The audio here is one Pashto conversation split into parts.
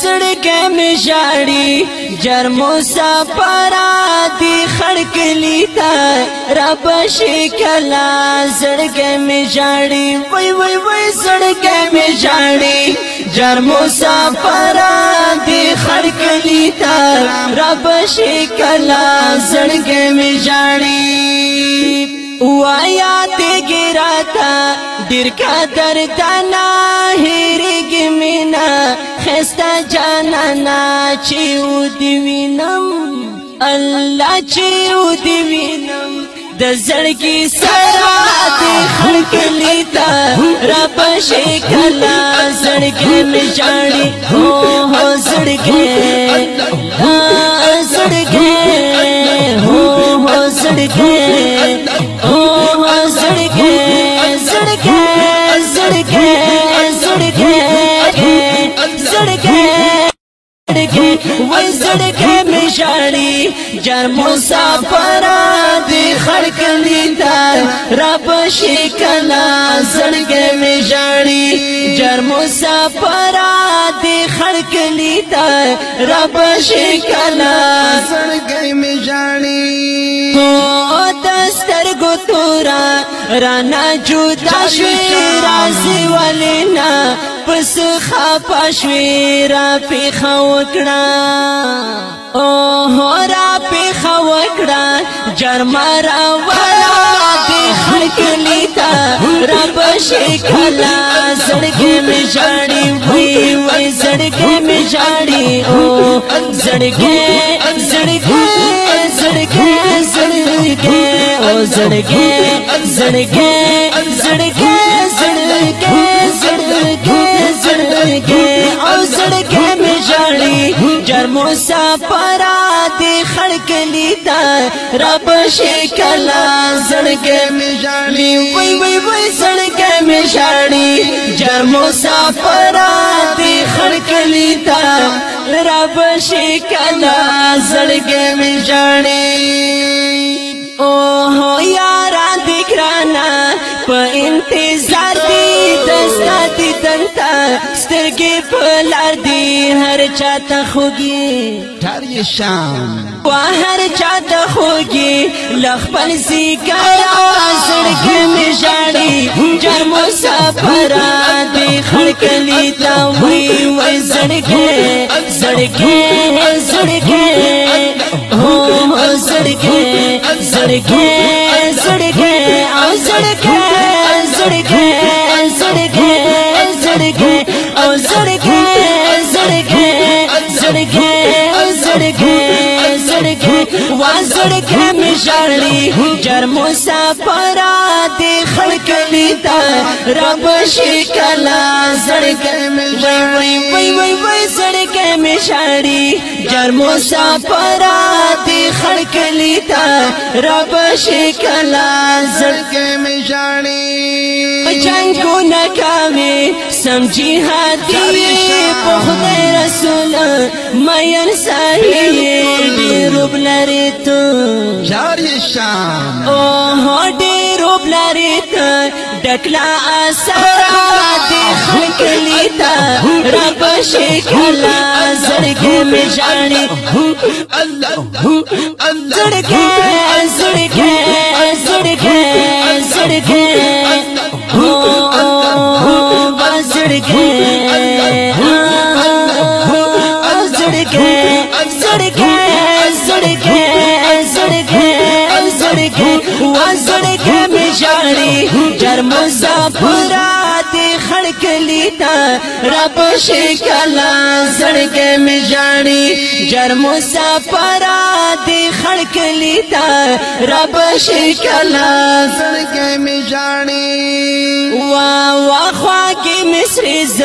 زړګې می جاړي جر مسافر دی خړکلی تا رب شکلا زړګې می جاړي وای وای وای زړګې می جاړي جر مسافر دی خړکلی تا رب شکلا زړګې می جاړي وایا ته ګراتا ډیر قدر تا نه وینا خستا جانانا چې و دی وینم الله چې و دی وینم د زړګي سره د خلک لیدا رب شي کلا زړګي می جاړي هو هو زړګي زړګي هو هو زړګي زړګې می شړی جر مسافر دی خړکنی تا رب شي کنا زړګې می شړی جر مسافر دی خړکنی تا رب شي کنا زړګې می شړی تو دستر گو تورا رانا جودا شوی رازی ولینا پس خپا شوی را پی خوکړه او هو را پی خوکړه جرمر اولا دی خلکلی تا رب شکلا زړګې می جاړي وی وی زړګې می جاړي او زړګې زړګې زړګې زړګې او زړګې زړګې زړګې مسافر دې خړکلی دا رب شکل زړګې می ژړې وای وای وای زړګې می ژړې جر مسافر دې خړکلی دا رب شکل زړګې می ژړې او هو یارا دکرانا په انتظار دی دستا دی دنتا سترګې په لار دی هر چاته خوږي ټار شام وا هر چاته خوږي لخپل زیګر او زړګې می ژړي جر مسافر دی خلکلی تا وی وی زړګې زړګې زړګې هو زړګې زړګې زړګې او زړګې जुड़ गए जुड़ गए जुड़ गए और जुड़ गए जुड़ गए जुड़ गए जुड़ गए जुड़ गए वहाँ जुड़ गए ژړی جر مسافر دې خلکلی تا رب شکلا زړګل مې وای وای وای وای زړګل مې شړی جر مسافر دې خلکلی تا رب شکلا زړګل مې شړی جنگو نکامي سمجي هدي په خدای رسول مې انسان ډیروب لري ته یاري شان او ډیروب لري ته ډکلا اثر دې خکلی تا رب شکلا زړګي می جاني الله الله زړګي زړګي زړګي زړګي زړګي زړګي ا زړګي می جاړي جرم زفرات خړکلی تا رب شکلا زړګي می جاړي جرم زفرات خړکلی تا رب شکلا زړګي می جاړي وا وا کې مصر ز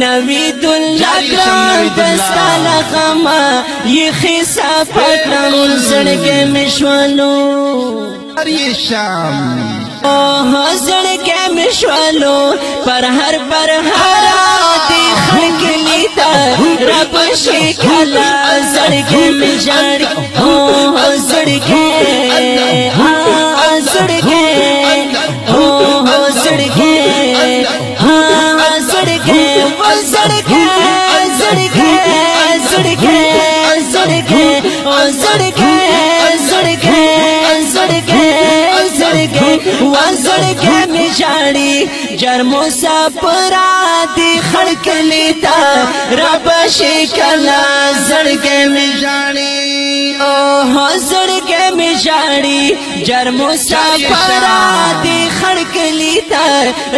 نوید الله ګران دستاله غما یې خیسا پټم زړګې مشوالو اری شام او زړګې مشوالو پر هر پر هر دی خلک لیدا رب شي کلا زړګې مجړ I'm I'm I'm I'm sorry, sorry, sorry, Azurike, Azurike, Azurike, Azurike, Azurike, Azurike. زړګي و زړګي می جاړي جر مسافر دي خلک لیتا رب شکلا زړګي می جاړي او زړګي می جاړي جر مسافر دي خلک لیتا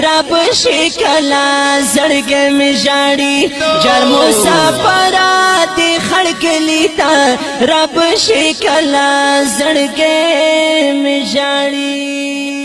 رب شکلا زړګي می جاړي جر مسافر ता रब शिकला जड़के मिजाड़ी